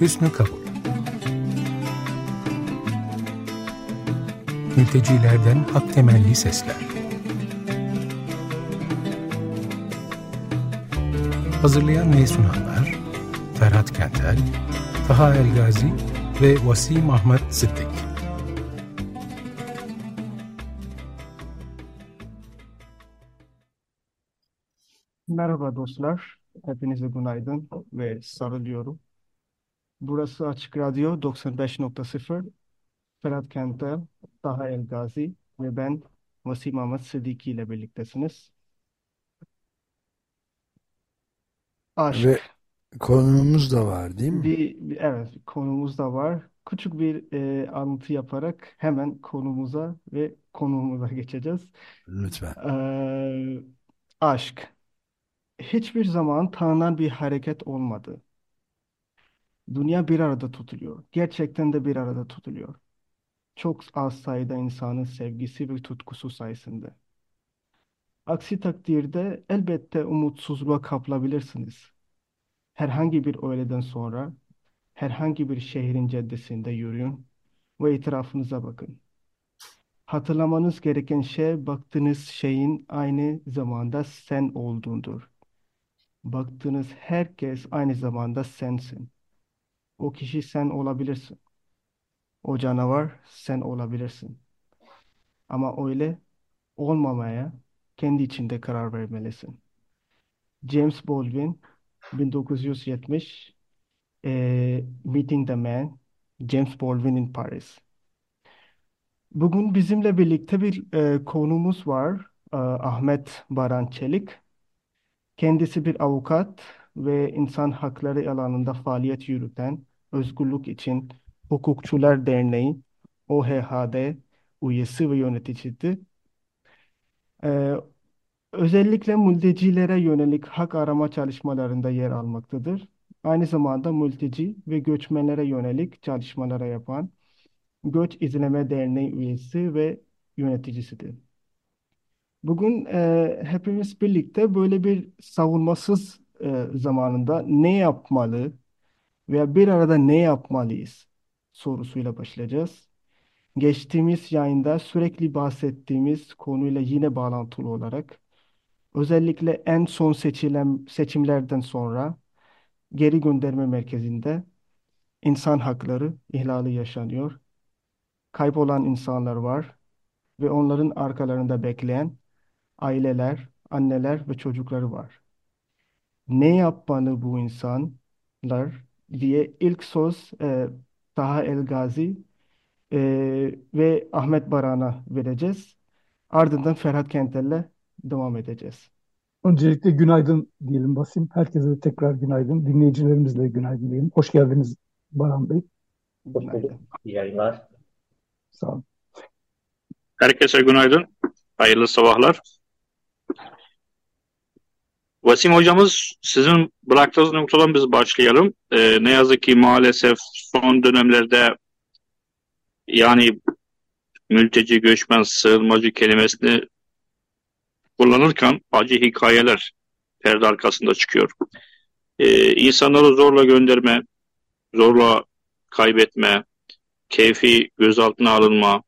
Hüsnü Kabul Mültecilerden hak temelli sesler. Hazırlayan ve sunanlar Ferhat Kentel, Taha Elgazi ve Vasim Ahmet Sıddık. Merhaba dostlar, hepinize günaydın ve sarılıyorum. Burası Açık Radyo 95.0, Ferhat Kentel, Taha Elgazi ve ben Vasim Ahmet Sıdiki ile birliktesiniz. Aşk. Ve konumuz da var değil mi? Bir, bir- evet konumuz da var. Küçük bir e, alıntı yaparak hemen konumuza ve konuğumuza geçeceğiz. Lütfen. Ee, aşk. Hiçbir zaman tanınan bir hareket olmadı. Dünya bir arada tutuluyor. Gerçekten de bir arada tutuluyor. Çok az sayıda insanın sevgisi ve tutkusu sayesinde. Aksi takdirde elbette umutsuzluğa kapılabilirsiniz. Herhangi bir öğleden sonra herhangi bir şehrin caddesinde yürüyün ve etrafınıza bakın. Hatırlamanız gereken şey baktığınız şeyin aynı zamanda sen olduğundur. Baktığınız herkes aynı zamanda sensin. O kişi sen olabilirsin. O canavar sen olabilirsin. Ama öyle olmamaya kendi içinde karar vermelisin. James Baldwin 1970 eee, Meeting the Man James Baldwin in Paris. Bugün bizimle birlikte bir eee, konuğumuz var. Eee, Ahmet Baran Çelik. Kendisi bir avukat ve insan hakları alanında faaliyet yürüten Özgürlük İçin Hukukçular Derneği OHH'de üyesi ve yöneticisi. Eee, özellikle mültecilere yönelik hak arama çalışmalarında yer almaktadır. Aynı zamanda mülteci ve göçmenlere yönelik çalışmalara yapan Göç İzleme Derneği üyesi ve yöneticisidir. Bugün e, hepimiz birlikte böyle bir savunmasız e, zamanında ne yapmalı veya bir arada ne yapmalıyız sorusuyla başlayacağız. Geçtiğimiz yayında sürekli bahsettiğimiz konuyla yine bağlantılı olarak özellikle en son seçilen seçimlerden sonra geri gönderme merkezinde insan hakları ihlali yaşanıyor. Kaybolan insanlar var ve onların arkalarında bekleyen aileler, anneler ve çocukları var. Ne yapmalı bu insanlar diye ilk söz e, Taha Elgazi e, ve Ahmet Baran'a vereceğiz. Ardından Ferhat Kentel'le devam edeceğiz. Öncelikle günaydın diyelim Basim. Herkese de tekrar günaydın. Dinleyicilerimizle günaydın diyelim. Hoş geldiniz Baran Bey. Günaydın. İyi yayınlar. Sağ olun. Herkese günaydın. Hayırlı sabahlar. Vasim hocamız sizin bıraktığınız noktadan biz başlayalım. Ee, ne yazık ki maalesef son dönemlerde yani mülteci, göçmen, sığınmacı kelimesini kullanırken acı hikayeler perde arkasında çıkıyor. Ee, insanları zorla gönderme, zorla kaybetme, keyfi gözaltına alınma,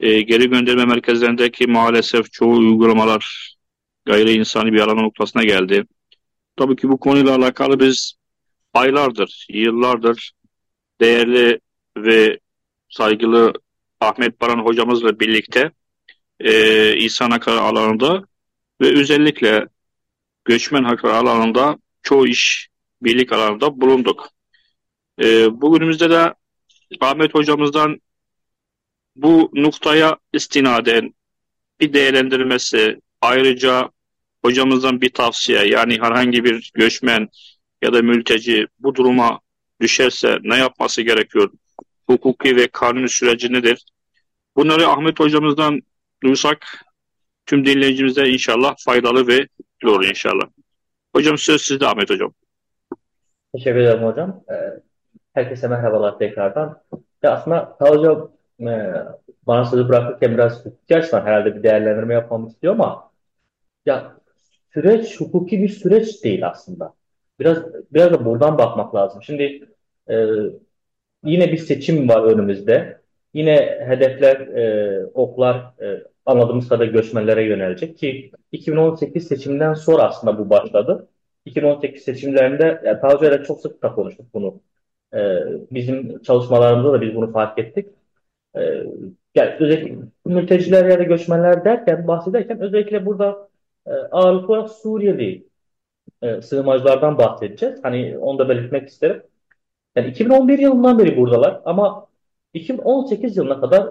e, geri gönderme merkezlerindeki maalesef çoğu uygulamalar gayri insani bir alan noktasına geldi. Tabii ki bu konuyla alakalı biz aylardır, yıllardır değerli ve saygılı Ahmet Baran hocamızla birlikte e, insan hakları alanında ve özellikle göçmen hakları alanında çoğu iş birlik alanında bulunduk. E, bugünümüzde de Ahmet hocamızdan bu noktaya istinaden bir değerlendirmesi, ayrıca hocamızdan bir tavsiye yani herhangi bir göçmen ya da mülteci bu duruma düşerse ne yapması gerekiyor? Hukuki ve kanuni süreci nedir? Bunları Ahmet hocamızdan duysak tüm dinleyicimize inşallah faydalı ve olur inşallah. Hocam söz sizde Ahmet hocam. Teşekkür ederim hocam. Ee, herkese merhabalar tekrardan. Ya aslında hocam e, bana sözü bırakırken biraz açıdan herhalde bir değerlendirme yapmamı istiyor ama ya süreç hukuki bir süreç değil aslında. Biraz biraz da buradan bakmak lazım. Şimdi e, yine bir seçim var önümüzde. Yine hedefler, e, oklar e, anladığımız kadarıyla göçmenlere yönelecek ki 2018 seçiminden sonra aslında bu başladı. 2018 seçimlerinde yani daha önce çok sık da konuştuk bunu. E, bizim çalışmalarımızda da biz bunu fark ettik. E, yani özellikle mülteciler ya da göçmenler derken bahsederken özellikle burada e, ağırlıklı olarak Suriyeli e, sığınmacılardan bahsedeceğiz. Hani onu da belirtmek isterim. Yani 2011 yılından beri buradalar ama 2018 yılına kadar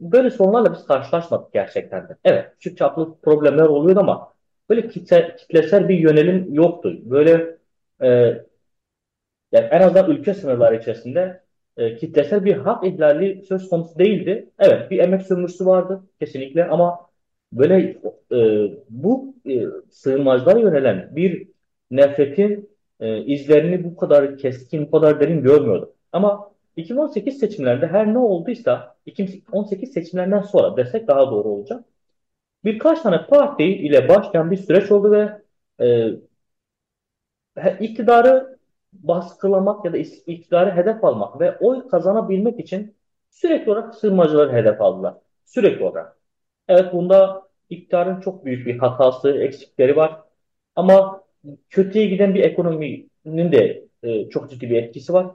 böyle sorunlarla biz karşılaşmadık gerçekten de. Evet, küçük çaplı problemler oluyor ama böyle kitle, kitlesel bir yönelim yoktu. Böyle e, yani en azından ülke sınırları içerisinde e, kitlesel bir hak ihlali söz konusu değildi. Evet, bir emek sömürüsü vardı kesinlikle ama böyle e, bu e, sığınmacılara yönelen bir nefretin e, izlerini bu kadar keskin, bu kadar derin görmüyordum. Ama 2018 seçimlerinde her ne olduysa 2018 seçimlerinden sonra desek daha doğru olacak. Birkaç tane parti ile başlayan bir süreç oldu ve e, iktidarı baskılamak ya da iktidarı hedef almak ve oy kazanabilmek için sürekli olarak sığınmacıları hedef aldılar. Sürekli olarak. Evet bunda iktidarın çok büyük bir hatası, eksikleri var. Ama kötüye giden bir ekonominin de e, çok ciddi bir etkisi var.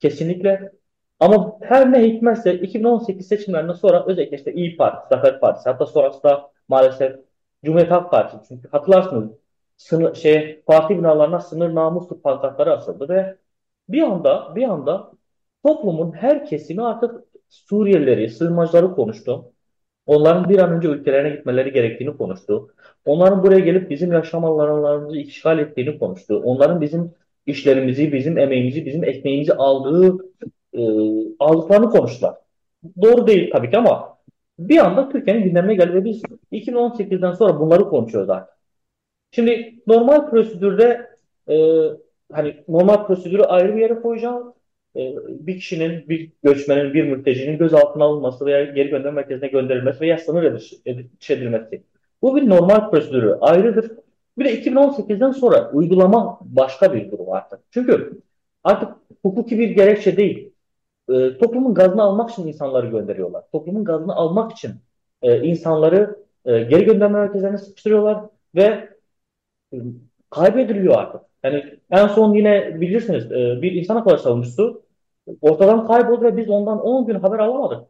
Kesinlikle. Ama her ne hikmetse 2018 seçimlerinden sonra özellikle işte İyi Parti, Zafer Partisi hatta sonrasında maalesef Cumhuriyet Halk Partisi çünkü hatırlarsınız sınır, şey, parti binalarına sınır namuslu pankartları asıldı ve bir anda bir anda toplumun her kesimi artık Suriyelileri, sığınmacıları konuştu. Onların bir an önce ülkelerine gitmeleri gerektiğini konuştu. Onların buraya gelip bizim yaşam alanlarımızı işgal ettiğini konuştu. Onların bizim işlerimizi, bizim emeğimizi, bizim ekmeğimizi aldığı e, aldıklarını konuştular. Doğru değil tabii ki ama bir anda Türkiye'nin gündemine geldi ve biz 2018'den sonra bunları konuşuyoruz artık. Şimdi normal prosedürde e, hani normal prosedürü ayrı bir yere koyacağım. E, bir kişinin, bir göçmenin, bir mültecinin gözaltına alınması veya geri gönderme merkezine gönderilmesi veya sınır edilmesi. Bu bir normal prosedürü ayrıdır. Bir de 2018'den sonra uygulama başka bir durum artık. Çünkü artık hukuki bir gerekçe değil. E, toplumun gazını almak için insanları gönderiyorlar. Toplumun gazını almak için e, insanları e, geri gönderme merkezlerine sıkıştırıyorlar ve e, kaybediliyor artık. Yani en son yine bilirsiniz e, bir insan hakları savunucusu ortadan kayboldu ve biz ondan 10 gün haber alamadık.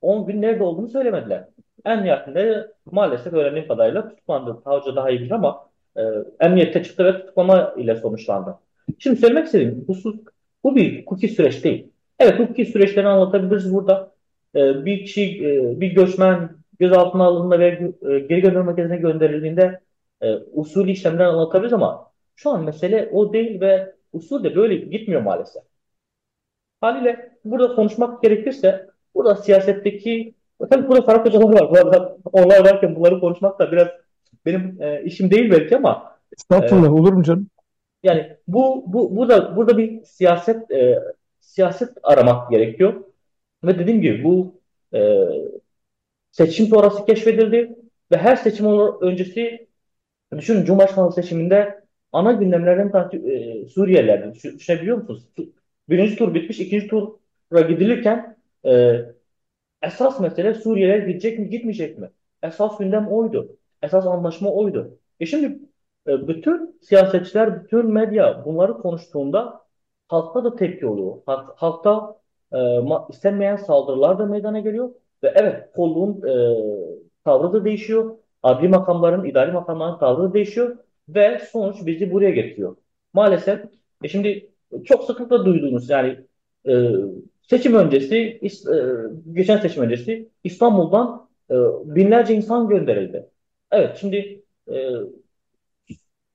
10 gün nerede olduğunu söylemediler. En yakında maalesef öğrendiğim kadarıyla tutuklandı. Savcı daha iyi bilir ama e, emniyette çıktı ve tutuklama ile sonuçlandı. Şimdi söylemek istediğim husus bu bir hukuki süreç değil. Evet hukuki süreçleri anlatabiliriz burada. E, bir kişi, e, bir göçmen gözaltına alındığında ve e, geri gönderme merkezine gönderildiğinde e, usulü işlemler anlatabiliriz ama şu an mesele o değil ve usul de böyle gitmiyor maalesef. Haliyle burada konuşmak gerekirse burada siyasetteki tabii burada Faruk Hocalar var. Burada, onlar varken bunları konuşmak da biraz benim e, işim değil belki ama Estağfurullah e, olur mu canım? Yani bu, bu burada burada bir siyaset e, siyaset aramak gerekiyor. Ve dediğim gibi bu e, seçim sonrası keşfedildi ve her seçim öncesi düşünün Cumhurbaşkanlığı seçiminde ana gündemlerden e, Suriyelilerdi. Düşünebiliyor musunuz? Birinci tur bitmiş, ikinci tura gidilirken e, esas mesele Suriyeliler gidecek mi, gitmeyecek mi? Esas gündem oydu. Esas anlaşma oydu. E şimdi e, bütün siyasetçiler, bütün medya bunları konuştuğunda halkta da tepki oluyor. Halk, halkta e, istenmeyen saldırılar da meydana geliyor. Ve evet kolluğun e, tavrı da değişiyor. Adli makamların, idari makamların tavrı da değişiyor. Ve sonuç bizi buraya getiriyor. Maalesef e şimdi çok sıklıkla duyduğunuz yani e, seçim öncesi, e, geçen seçim öncesi İstanbul'dan e, binlerce insan gönderildi. Evet şimdi e,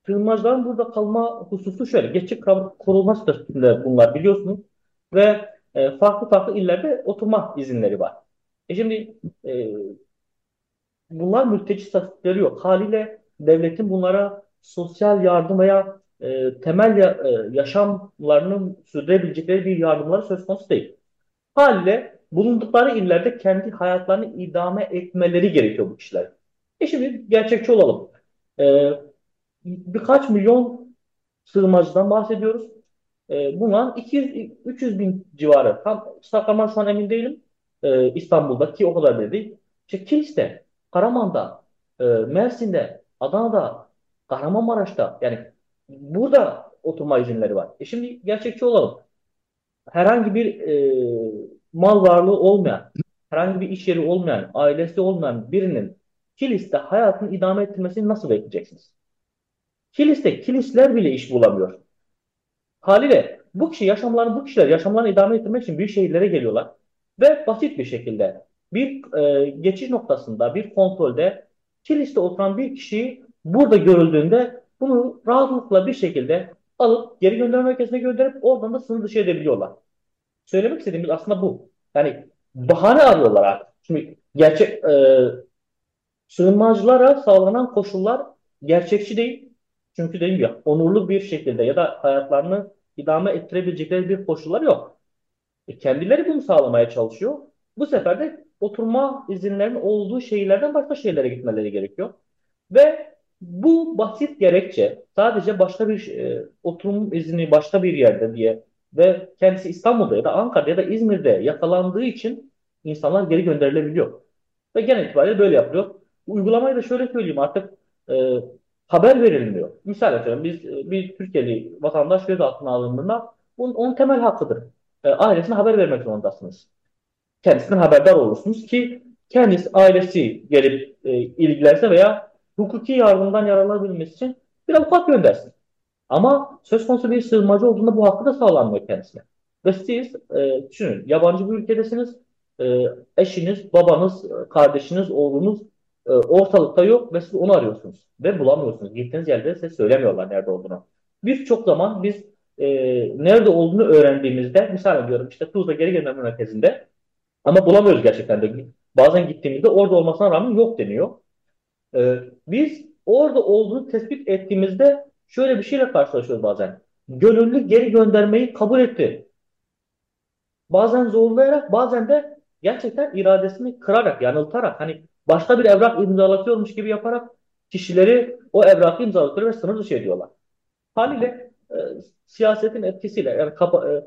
sığınmacıların burada kalma hususu şöyle. Geçici korunma statüsünde bunlar biliyorsunuz. Ve e, farklı farklı illerde oturma izinleri var. E şimdi e, bunlar mülteci statüleri yok. Haliyle devletin bunlara sosyal yardım veya e, temel ya, e, yaşamlarını sürdürebilecekleri bir yardımları söz konusu değil. Haliyle bulundukları illerde kendi hayatlarını idame etmeleri gerekiyor bu kişiler. E şimdi gerçekçi olalım. E, birkaç milyon sığınmacıdan bahsediyoruz. E, bunlar 200-300 bin civarı. Tam rakamlar şu an emin değilim. E, İstanbul'da ki o kadar değil. İşte Kilis'te, Karaman'da, e, Mersin'de, Adana'da, Kahramanmaraş'ta yani burada oturma izinleri var. E şimdi gerçekçi olalım. Herhangi bir e, mal varlığı olmayan, herhangi bir iş yeri olmayan, ailesi olmayan birinin Kilis'te hayatını idame ettirmesini nasıl bekleyeceksiniz? Kilis'te kilisler bile iş bulamıyor. Haliyle bu kişi yaşamlarını bu kişiler yaşamlarını idame ettirmek için büyük şehirlere geliyorlar ve basit bir şekilde bir e, geçiş noktasında bir kontrolde kiliste oturan bir kişiyi burada görüldüğünde bunu rahatlıkla bir şekilde alıp geri gönderme merkezine gönderip oradan da sınır dışı edebiliyorlar. Söylemek istediğimiz aslında bu. Yani bahane arıyorlar artık. Şimdi gerçek e, sığınmacılara sağlanan koşullar gerçekçi değil. Çünkü dediğim gibi onurlu bir şekilde ya da hayatlarını idame ettirebilecekleri bir koşullar yok. E, kendileri bunu sağlamaya çalışıyor. Bu sefer de oturma izinlerinin olduğu şehirlerden başka şehirlere gitmeleri gerekiyor. Ve bu basit gerekçe sadece başka bir e, oturum izni başka bir yerde diye ve kendisi İstanbul'da ya da Ankara'da ya da İzmir'de yakalandığı için insanlar geri gönderilebiliyor. Ve genel itibariyle böyle yapılıyor. Uygulamayı da şöyle söyleyeyim artık e, haber verilmiyor. Misal atıyorum biz e, bir Türkiye'li vatandaş gözaltına alındığında bunun, onun temel hakkıdır. E, ailesine haber vermek zorundasınız. Kendisinden haberdar olursunuz ki kendisi ailesi gelip e, ilgilense veya hukuki yardımdan yararlanabilmesi için bir avukat göndersin. Ama söz konusu bir sığınmacı olduğunda bu hakkı da sağlanmıyor kendisine. Ve siz e, düşünün yabancı bir ülkedesiniz. E, eşiniz, babanız, kardeşiniz, oğlunuz e, ortalıkta yok ve siz onu arıyorsunuz. Ve bulamıyorsunuz. Gittiğiniz yerde size söylemiyorlar nerede olduğunu. Birçok zaman biz e, nerede olduğunu öğrendiğimizde misal ediyorum işte Tuzla geri gönderme merkezinde ama bulamıyoruz gerçekten de. Bazen gittiğimizde orada olmasına rağmen yok deniyor. E, biz orada olduğunu tespit ettiğimizde şöyle bir şeyle karşılaşıyoruz bazen. Gönüllü geri göndermeyi kabul etti. Bazen zorlayarak bazen de gerçekten iradesini kırarak, yanıltarak hani başka bir evrak imzalatıyormuş gibi yaparak kişileri o evrakı imzalatıyor ve sınır dışı ediyorlar. Haliyle e, siyasetin etkisiyle yani kapa, e,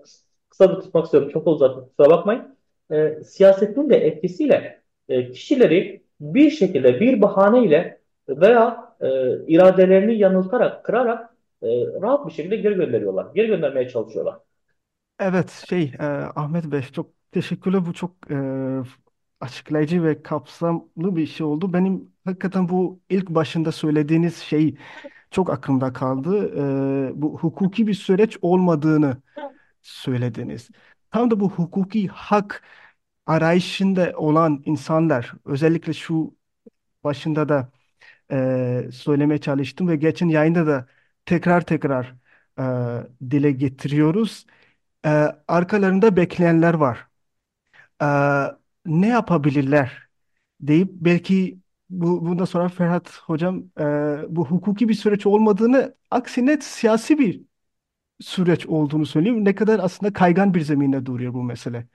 kısa tutmak istiyorum çok uzattım kusura bakmayın. E, siyasetin de etkisiyle e, kişileri bir şekilde bir bahaneyle veya e, iradelerini yanıltarak, kırarak e, rahat bir şekilde geri gönderiyorlar. Geri göndermeye çalışıyorlar. Evet şey e, Ahmet Bey çok teşekkürler bu çok e, açıklayıcı ve kapsamlı bir şey oldu. Benim hakikaten bu ilk başında söylediğiniz şey çok aklımda kaldı. E, bu hukuki bir süreç olmadığını söylediniz. Tam da bu hukuki hak arayışında olan insanlar özellikle şu başında da e, söylemeye çalıştım ve geçen yayında da tekrar tekrar e, dile getiriyoruz. E, arkalarında bekleyenler var. E, ne yapabilirler deyip belki bu, bundan sonra Ferhat Hocam e, bu hukuki bir süreç olmadığını aksine siyasi bir süreç olduğunu söyleyeyim. Ne kadar aslında kaygan bir zeminde duruyor bu mesele.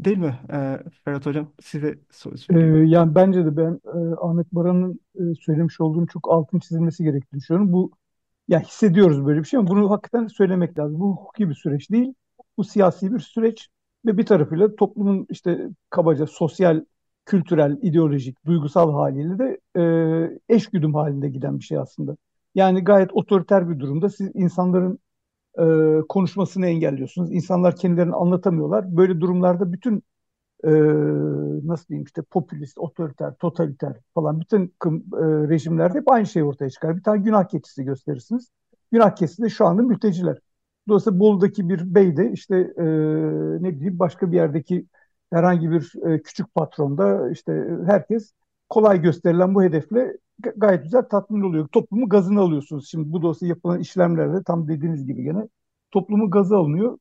Değil mi e, Ferhat Hocam? Size söz Ee, veriyorum. yani bence de ben e, Ahmet Baran'ın e, söylemiş olduğunu çok altın çizilmesi gerektiğini düşünüyorum. Bu ya hissediyoruz böyle bir şey ama bunu hakikaten söylemek lazım. Bu hukuki bir süreç değil. Bu siyasi bir süreç ve bir tarafıyla toplumun işte kabaca sosyal, kültürel, ideolojik, duygusal haliyle de e, eşgüdüm halinde giden bir şey aslında. Yani gayet otoriter bir durumda siz insanların e, konuşmasını engelliyorsunuz. İnsanlar kendilerini anlatamıyorlar. Böyle durumlarda bütün e, nasıl diyeyim işte popülist, otoriter, totaliter falan bütün e, rejimlerde hep aynı şey ortaya çıkar. Bir tane günah keçisi gösterirsiniz. Günah keçisi de şu anda mülteciler. Dolayısıyla Bolu'daki bir bey de işte e, ne bileyim başka bir yerdeki herhangi bir e, küçük patronda işte herkes kolay gösterilen bu hedefle gayet güzel tatmin oluyor. Toplumu gazını alıyorsunuz. Şimdi bu dosya yapılan işlemlerde tam dediğiniz gibi gene toplumu gazı alınıyor.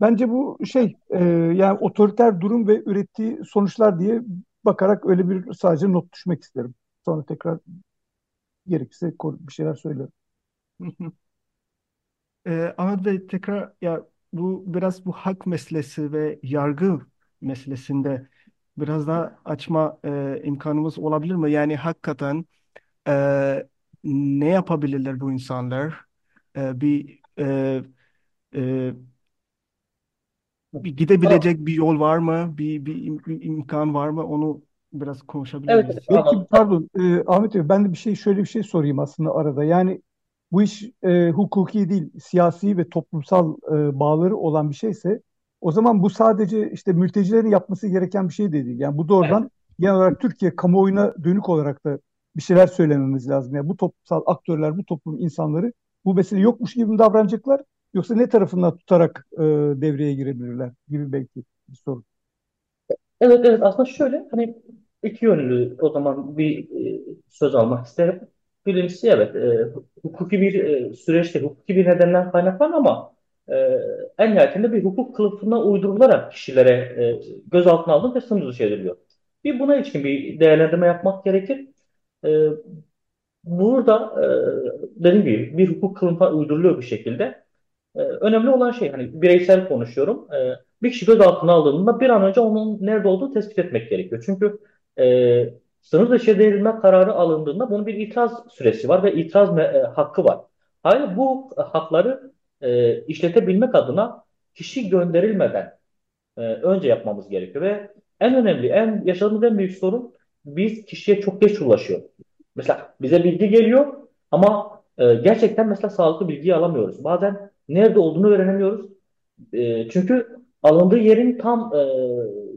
Bence bu şey e, yani otoriter durum ve ürettiği sonuçlar diye bakarak öyle bir sadece not düşmek isterim. Sonra tekrar gerekirse bir şeyler söylerim. Ee, Ahmet Bey tekrar ya bu biraz bu hak meselesi ve yargı meselesinde biraz daha açma e, imkanımız olabilir mi? Yani hakikaten e, ne yapabilirler bu insanlar? E, bir e, e, bir gidebilecek bir yol var mı? Bir, bir im- imkan var mı? Onu biraz konuşabilir Evet, miyiz? evet Belki anladım. pardon e, Ahmet Bey ben de bir şey şöyle bir şey sorayım aslında arada. Yani bu iş e, hukuki değil siyasi ve toplumsal e, bağları olan bir şeyse o zaman bu sadece işte mültecilerin yapması gereken bir şey de değil. Yani bu doğrudan genel olarak Türkiye kamuoyuna dönük olarak da bir şeyler söylememiz lazım. Yani bu toplumsal aktörler, bu toplum insanları bu mesele yokmuş gibi mi davranacaklar yoksa ne tarafından tutarak e, devreye girebilirler gibi belki bir soru. Evet evet aslında şöyle hani iki yönlü o zaman bir e, söz almak isterim. Birincisi evet e, hukuki bir e, süreçte hukuki bir nedenden kaynaklan ama e, en nihayetinde bir hukuk kılıfına uydurularak kişilere e, gözaltına alınıp ve sınır dışı ediliyor. Bir buna ilişkin bir değerlendirme yapmak gerekir. E, burada e, dediğim gibi bir hukuk kılığına uyduruluyor bir şekilde. Ee, önemli olan şey hani bireysel konuşuyorum. Ee, bir kişi gözaltına alındığında bir an önce onun nerede olduğunu tespit etmek gerekiyor. Çünkü e, sınır dışı edilme kararı alındığında bunun bir itiraz süresi var ve itiraz e, hakkı var. Hayır bu hakları işletebilmek adına kişi gönderilmeden önce yapmamız gerekiyor ve en önemli, en yaşadığımız en büyük sorun biz kişiye çok geç ulaşıyor. Mesela bize bilgi geliyor ama e, gerçekten mesela sağlıklı bilgiyi alamıyoruz. Bazen nerede olduğunu öğrenemiyoruz. E, çünkü alındığı yerin tam e,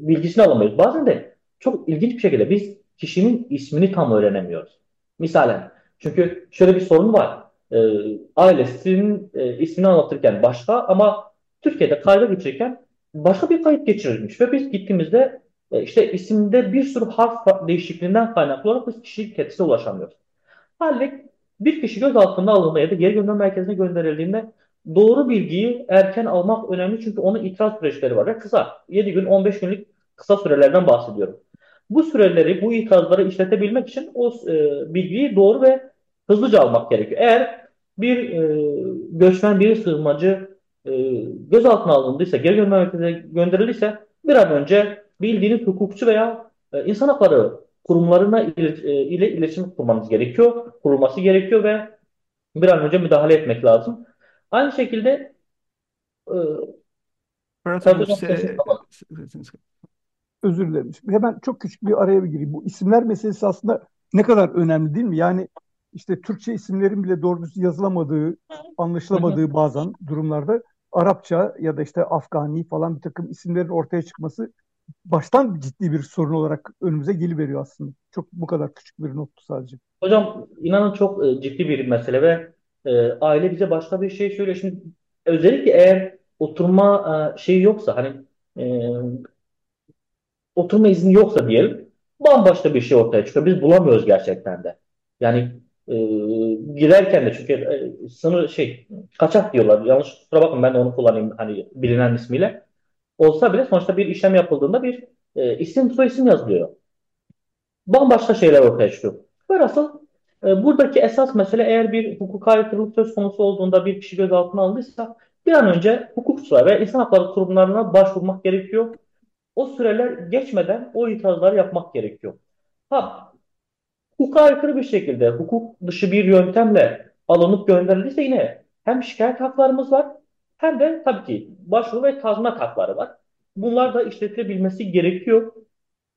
bilgisini alamıyoruz. Bazen de çok ilginç bir şekilde biz kişinin ismini tam öğrenemiyoruz. Misalen çünkü şöyle bir sorun var. E, ailesinin e, ismini anlatırken başka ama Türkiye'de kayda geçirirken başka bir kayıt geçirilmiş ve biz gittiğimizde e, işte isimde bir sürü harf değişikliğinden kaynaklı olarak biz kişilik kendisine ulaşamıyoruz. Halbuki bir kişi gözaltına alınma ya da geri gönderme merkezine gönderildiğinde doğru bilgiyi erken almak önemli çünkü onun itiraz süreçleri var ve kısa. 7 gün 15 günlük kısa sürelerden bahsediyorum. Bu süreleri, bu itirazları işletebilmek için o e, bilgiyi doğru ve hızlıca almak gerekiyor. Eğer bir e, göçmen, bir sığınmacı e, gözaltına alındıysa, geri gönderme merkezine gönderildiyse bir an önce bildiğiniz hukukçu veya e, insan hakları kurumlarına ile, e, ile iletişim kurmanız gerekiyor, kurulması gerekiyor ve bir an önce müdahale etmek lazım. Aynı şekilde e, sesiniz se- özür dilerim. Şimdi hemen çok küçük bir araya bir gireyim. Bu isimler meselesi aslında ne kadar önemli değil mi? Yani işte Türkçe isimlerin bile doğru düzgün yazılamadığı, anlaşılamadığı bazen durumlarda Arapça ya da işte Afgani falan bir takım isimlerin ortaya çıkması baştan ciddi bir sorun olarak önümüze geliveriyor aslında. Çok bu kadar küçük bir nottu sadece. hocam inanın çok e, ciddi bir mesele ve e, aile bize başka bir şey söylüyor. Şimdi özellikle eğer oturma e, şeyi yoksa hani e, oturma izni yoksa diyelim bambaşka bir şey ortaya çıkıyor. Biz bulamıyoruz gerçekten de. Yani e, girerken de çünkü e, sınır şey kaçak diyorlar. Yanlış kusura bakın ben de onu kullanayım hani bilinen ismiyle. Olsa bile sonuçta bir işlem yapıldığında bir e, isim soyisim yazılıyor. Bambaşka şeyler ortaya çıkıyor. Velhasıl e, buradaki esas mesele eğer bir hukuka aykırılık söz konusu olduğunda bir kişi gözaltına alındıysa bir an önce hukukçular ve insan hakları kurumlarına başvurmak gerekiyor. O süreler geçmeden o itirazları yapmak gerekiyor. Ha, hukuka aykırı bir şekilde hukuk dışı bir yöntemle alınıp gönderildiyse yine hem şikayet haklarımız var hem de tabii ki başvuru ve tazminat hakları var. Bunlar da işletilebilmesi gerekiyor.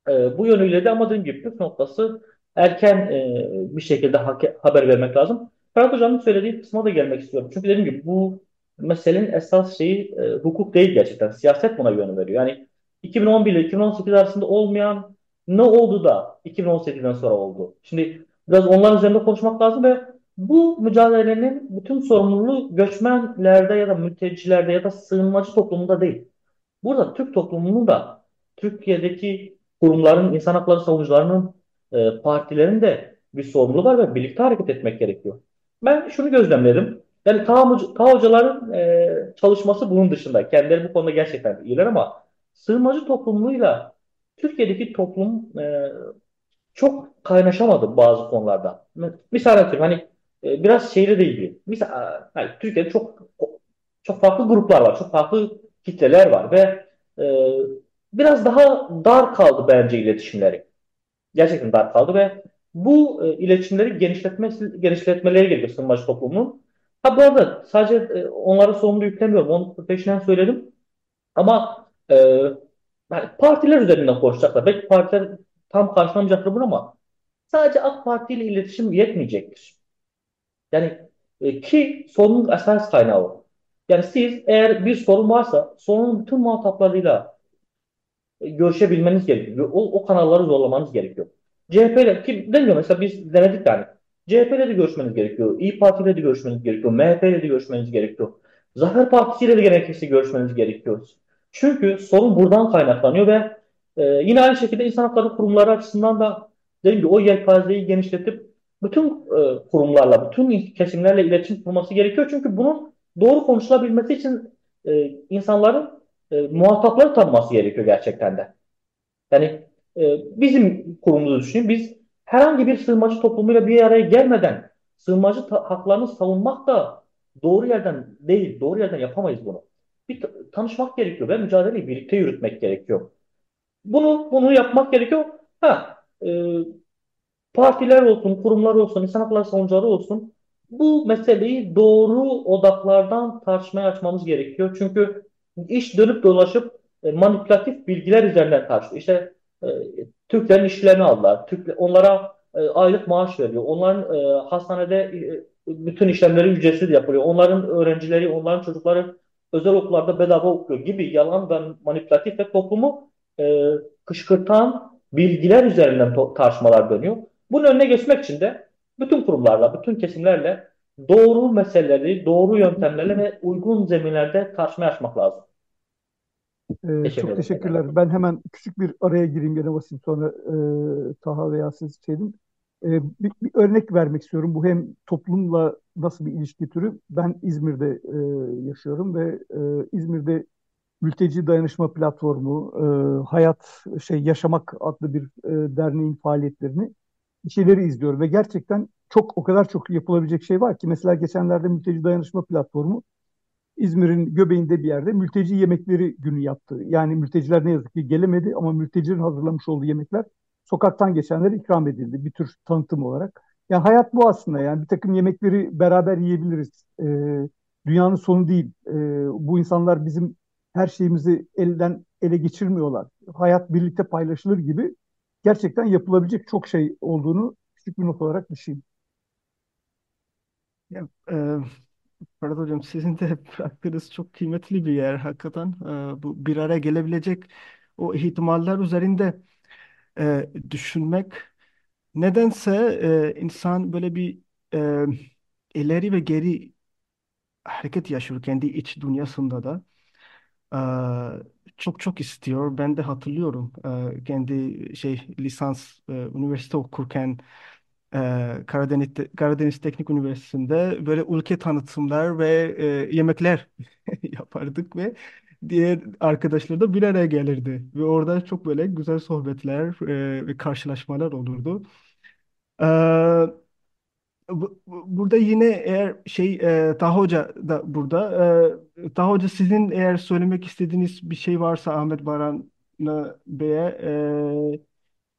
E, bu yönüyle de ama dediğim gibi püf noktası erken e, bir şekilde hak- haber vermek lazım. Ferhat Hocam'ın söylediği kısma da gelmek istiyorum. Çünkü dediğim gibi bu meselenin esas şeyi e, hukuk değil gerçekten. Siyaset buna yön veriyor. Yani 2011 ile 2018 arasında olmayan ne oldu da 2018'den sonra oldu? Şimdi biraz onların üzerinde konuşmak lazım ve bu mücadelenin bütün sorumluluğu göçmenlerde ya da mültecilerde ya da sığınmacı toplumunda değil. Burada Türk toplumunun da Türkiye'deki kurumların, insan hakları savunucularının, e, partilerin de bir sorumluluğu var ve birlikte hareket etmek gerekiyor. Ben şunu gözlemledim. Yani Hoca- Taha hocaların e, çalışması bunun dışında. Kendileri bu konuda gerçekten iyiler ama sığınmacı toplumuyla Türkiye'deki toplum e, çok kaynaşamadı bazı konularda. Misal atıyorum hani e, biraz şeyle de ilgili. Misal, hani Türkiye'de çok çok farklı gruplar var, çok farklı kitleler var ve e, biraz daha dar kaldı bence iletişimleri. Gerçekten dar kaldı ve bu e, iletişimleri genişletmesi, genişletmeleri gerekiyor sığınmacı toplumunun. Ha bu arada sadece e, onlara sorumlu yüklemiyorum. Onu peşinden söyledim. Ama e, yani partiler üzerinden konuşacaklar. Belki partiler tam karşılamayacaktır bunu ama sadece AK Parti ile iletişim yetmeyecektir. Yani e, ki sorunun esas kaynağı. Yani siz eğer bir sorun varsa sorunun bütün muhataplarıyla e, görüşebilmeniz gerekiyor. O, o kanalları zorlamanız gerekiyor. CHP ile ki demiyor mesela biz denedik yani. CHP ile de görüşmeniz gerekiyor. İyi Parti ile de görüşmeniz gerekiyor. MHP ile de görüşmeniz gerekiyor. Zafer Partisi ile de gerekirse görüşmeniz gerekiyor. Çünkü sorun buradan kaynaklanıyor ve e, yine aynı şekilde insan hakları kurumları açısından da dediğim gibi o yelpazeyi genişletip bütün e, kurumlarla, bütün kesimlerle iletişim kurması gerekiyor. Çünkü bunun doğru konuşulabilmesi için e, insanların e, muhatapları tanıması gerekiyor gerçekten de. Yani e, bizim kurumumuzu düşünün. Biz herhangi bir sığınmacı toplumuyla bir araya gelmeden sığınmacı haklarını savunmak da doğru yerden değil, doğru yerden yapamayız bunu. Bir tanışmak gerekiyor ve mücadeleyi birlikte yürütmek gerekiyor. Bunu bunu yapmak gerekiyor. Ha, e, partiler olsun, kurumlar olsun, insan hakları savunucuları olsun bu meseleyi doğru odaklardan tartışmaya açmamız gerekiyor. Çünkü iş dönüp dolaşıp e, manipülatif bilgiler üzerinden tartışıyor. İşte e, Türklerin işlerini aldılar. Türk, onlara e, aylık maaş veriyor. Onların hastanede bütün işlemleri ücretsiz yapılıyor. Onların öğrencileri, onların çocukları özel okullarda bedava okuyor gibi yalan ve manipülatif ve toplumu e, kışkırtan bilgiler üzerinden tartışmalar dönüyor. Bunun önüne geçmek için de bütün kurumlarla, bütün kesimlerle doğru meseleleri, doğru yöntemlerle ve uygun zeminlerde tartışmaya açmak lazım. Ee, Teşekkür çok teşekkürler. Ben hemen küçük bir araya gireyim gene Vasim sonra e, Taha veya siz şeydim. E, bir, bir örnek vermek istiyorum. Bu hem toplumla nasıl bir ilişki türü. Ben İzmir'de e, yaşıyorum ve e, İzmir'de Mülteci Dayanışma Platformu, e, Hayat şey Yaşamak adlı bir e, derneğin faaliyetlerini bir şeyleri izliyorum ve gerçekten çok o kadar çok yapılabilecek şey var ki mesela geçenlerde Mülteci Dayanışma Platformu İzmir'in göbeğinde bir yerde mülteci yemekleri günü yaptı. Yani mülteciler ne yazık ki gelemedi ama mültecilerin hazırlamış olduğu yemekler sokaktan geçenlere ikram edildi bir tür tanıtım olarak. Yani hayat bu aslında yani bir takım yemekleri beraber yiyebiliriz. Ee, dünyanın sonu değil. Ee, bu insanlar bizim her şeyimizi elden ele geçirmiyorlar. Hayat birlikte paylaşılır gibi gerçekten yapılabilecek çok şey olduğunu küçük bir not olarak düşeyim. Ya, e, Ferhat Hocam sizin de bıraktığınız çok kıymetli bir yer hakikaten. E, bu bir araya gelebilecek o ihtimaller üzerinde e, düşünmek. Nedense e, insan böyle bir e, ileri ve geri hareket yaşıyor kendi iç dünyasında da. E, çok çok istiyor. Ben de hatırlıyorum e, kendi şey lisans e, üniversite okurken e, Karadeniz, Karadeniz Teknik Üniversitesi'nde böyle ülke tanıtımlar ve e, yemekler yapardık ve diğer arkadaşlar da bir araya gelirdi. Ve orada çok böyle güzel sohbetler e, ve karşılaşmalar olurdu. E, bu- bu- burada yine eğer şey e, Taha Hoca da burada. E, Taha Hoca sizin eğer söylemek istediğiniz bir şey varsa Ahmet Baran Bey'e e,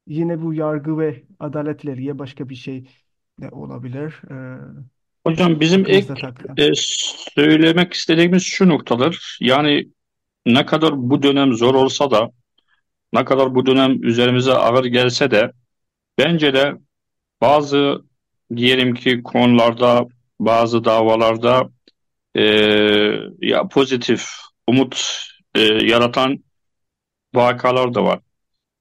yine bu yargı ve adaletle ilgili başka bir şey de olabilir. E, Hocam bizim ek aklınızda takılan. e, söylemek istediğimiz şu noktalar. Yani ne kadar bu dönem zor olsa da, ne kadar bu dönem üzerimize ağır gelse de, bence de bazı diyelim ki konularda, bazı davalarda e, ya pozitif, umut e, yaratan vakalar da var.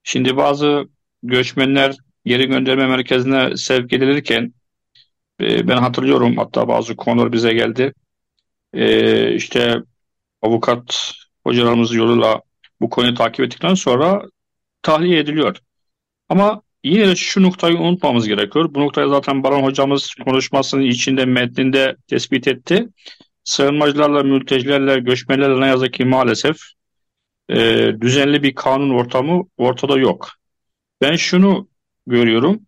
Şimdi bazı göçmenler geri gönderme merkezine sevk edilirken e, ben hatırlıyorum hatta bazı konular bize geldi. E, işte avukat hocalarımız yoluyla bu konuyu takip ettikten sonra tahliye ediliyor. Ama yine de şu noktayı unutmamız gerekiyor. Bu noktayı zaten Baran hocamız konuşmasının içinde metninde tespit etti. Sığınmacılarla, mültecilerle, göçmenlerle ne yazık ki maalesef e, düzenli bir kanun ortamı ortada yok. Ben şunu görüyorum.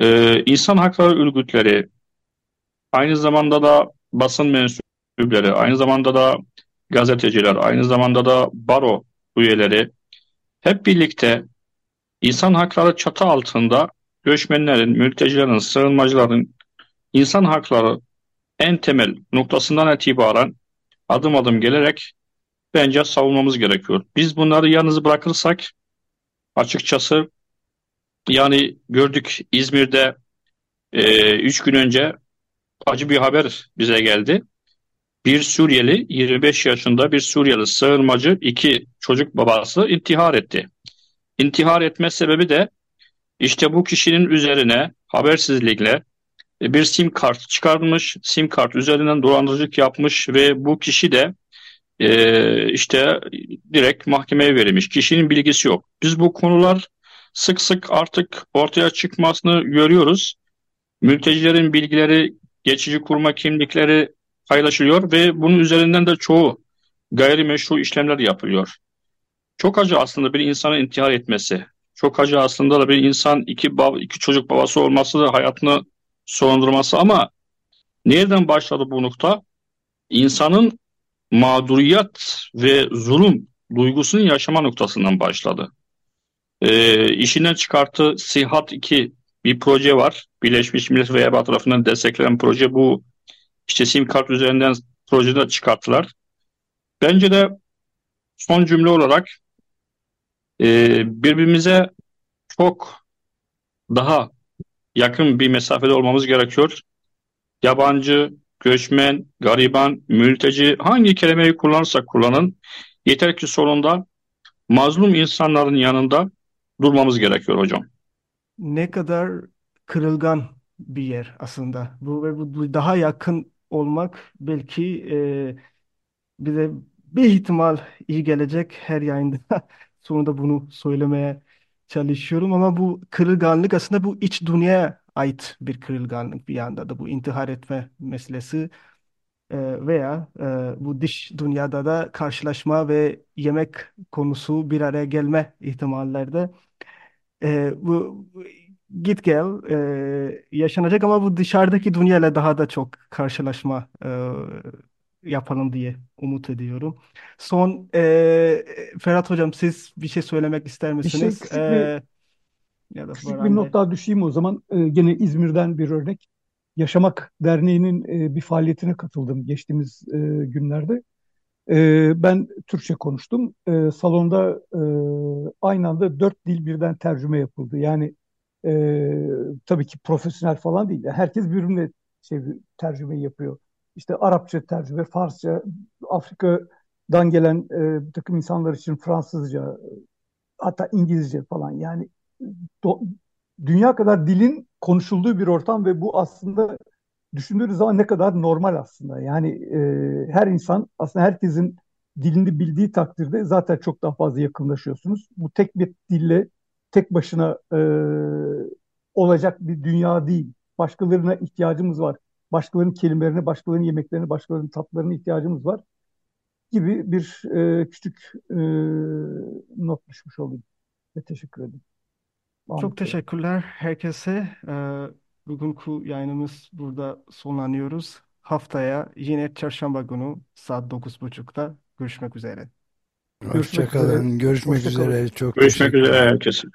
E, insan hakları örgütleri, aynı zamanda da basın mensupları, aynı zamanda da gazeteciler, aynı zamanda da baro üyeleri hep birlikte insan hakları çatı altında göçmenlerin, mültecilerin, sığınmacıların insan hakları en temel noktasından itibaren adım adım gelerek bence savunmamız gerekiyor. Biz bunları yalnız bırakırsak açıkçası yani gördük İzmir'de e, üç gün önce acı bir haber bize geldi. Bir Suriyeli 25 yaşında bir Suriyeli sığınmacı iki çocuk babası intihar etti. İntihar etme sebebi de işte bu kişinin üzerine habersizlikle e, bir sim kart çıkarmış, sim kart üzerinden dolandırıcılık yapmış ve bu kişi de e, işte direkt mahkemeye verilmiş. Kişinin bilgisi yok. Biz bu konular sık sık artık ortaya çıkmasını görüyoruz. Mültecilerin bilgileri, geçici kurma kimlikleri paylaşılıyor ve bunun üzerinden de çoğu gayrimeşru işlemler yapılıyor. Çok acı aslında bir insanın intihar etmesi. Çok acı aslında da bir insan iki, bab iki çocuk babası olması da hayatını sonlandırması ama nereden başladı bu nokta? İnsanın mağduriyet ve zulüm duygusunu yaşama noktasından başladı. E, işinden çıkarttığı Sihat 2 bir proje var. Birleşmiş Milletler ve EBA tarafından desteklenen proje bu işte sim kart üzerinden projede çıkarttılar. Bence de son cümle olarak e, birbirimize çok daha yakın bir mesafede olmamız gerekiyor. Yabancı, göçmen, gariban, mülteci hangi kelimeyi kullanırsak kullanın yeter ki sonunda mazlum insanların yanında durmamız gerekiyor hocam. Ne kadar kırılgan bir yer aslında. Bu ve bu daha yakın olmak belki e, bize bir ihtimal iyi gelecek her yayında. Sonunda bunu söylemeye çalışıyorum ama bu kırılganlık aslında bu iç dünyaya ait bir kırılganlık bir yanda da bu intihar etme meselesi e, veya e, bu dış dünyada da karşılaşma ve yemek konusu bir araya gelme ihtimallerde e, bu git gel e, yaşanacak ama bu dışarıdaki dünyayla daha da çok karşılaşma e, yapalım diye umut ediyorum. Son e, Ferhat Hocam siz bir şey söylemek ister Bir şey misiniz? küçük bir E, ya da küçük bir Baran Bey. not daha düşeyim o zaman. Ee, gene İzmir'den bir örnek. Yaşamak Derneği'nin e, bir faaliyetine katıldım geçtiğimiz e, günlerde. E, ben Türkçe konuştum. E, salonda e, aynı anda dört dil birden tercüme yapıldı. Yani e, tabii ki profesyonel falan değil. Herkes birbirine şey, tercüme yapıyor. İşte Arapça tercüme, Farsça, Afrika'dan gelen e, bir takım insanlar için Fransızca, hatta İngilizce falan. Yani do- dünya kadar dilin konuşulduğu bir ortam ve bu aslında düşündüğünüz zaman ne kadar normal aslında. Yani e, her insan aslında herkesin dilini bildiği takdirde zaten çok daha fazla yakınlaşıyorsunuz. Bu tek bir dille tek başına e, olacak bir dünya değil. Başkalarına ihtiyacımız var. Başkalarının kelimelerine, başkalarının yemeklerine, başkalarının tatlarına ihtiyacımız var gibi bir e, küçük e, not düşmüş olayım. Ve teşekkür ederim. Çok Ahmet Bey. teşekkürler herkese. Ee, bugünkü yayınımız burada sonlanıyoruz. Haftaya yine çarşamba günü saat 9.30'da görüşmek üzere. Görüşmek üzere. Hoşçakalın. Görüşmek Hoşça kalın. üzere. Çok Görüşmek teşekkür üzere herkese.